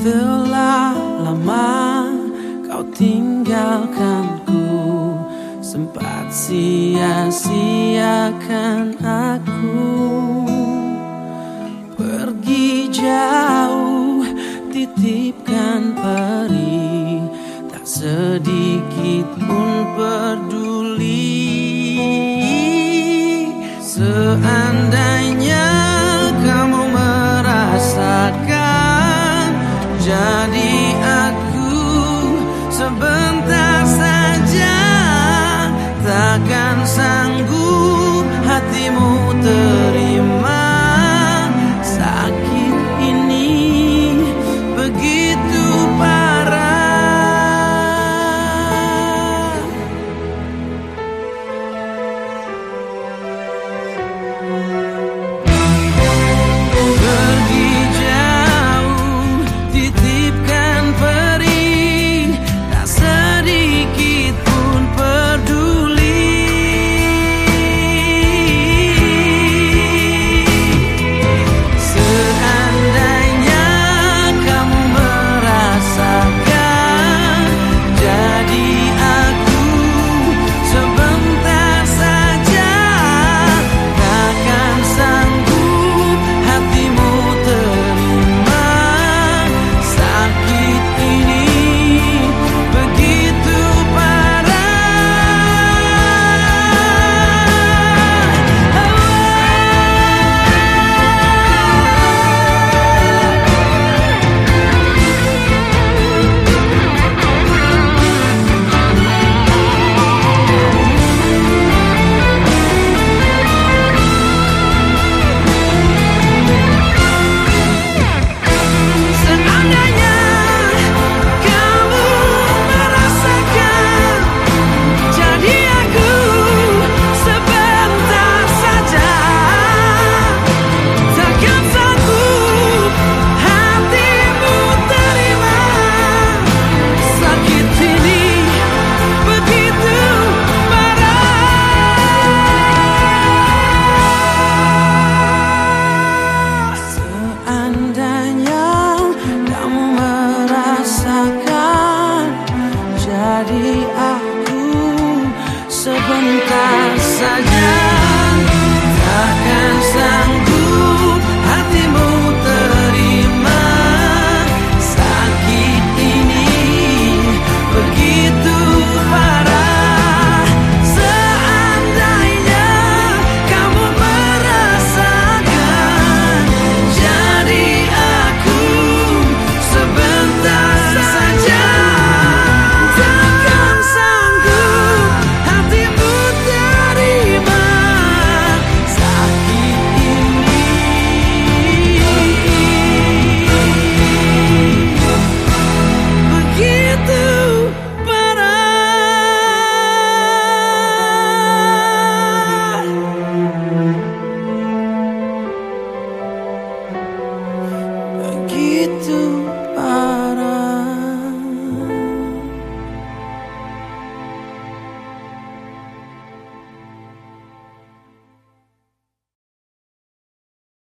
Telah lama kau tinggalkanku Sempat sia-siakan aku. Pergi jauh titipkan peri Tak sedikit pun peduli. Seandainya sebentar saja. Takkan sanggup Dari aku sebentar do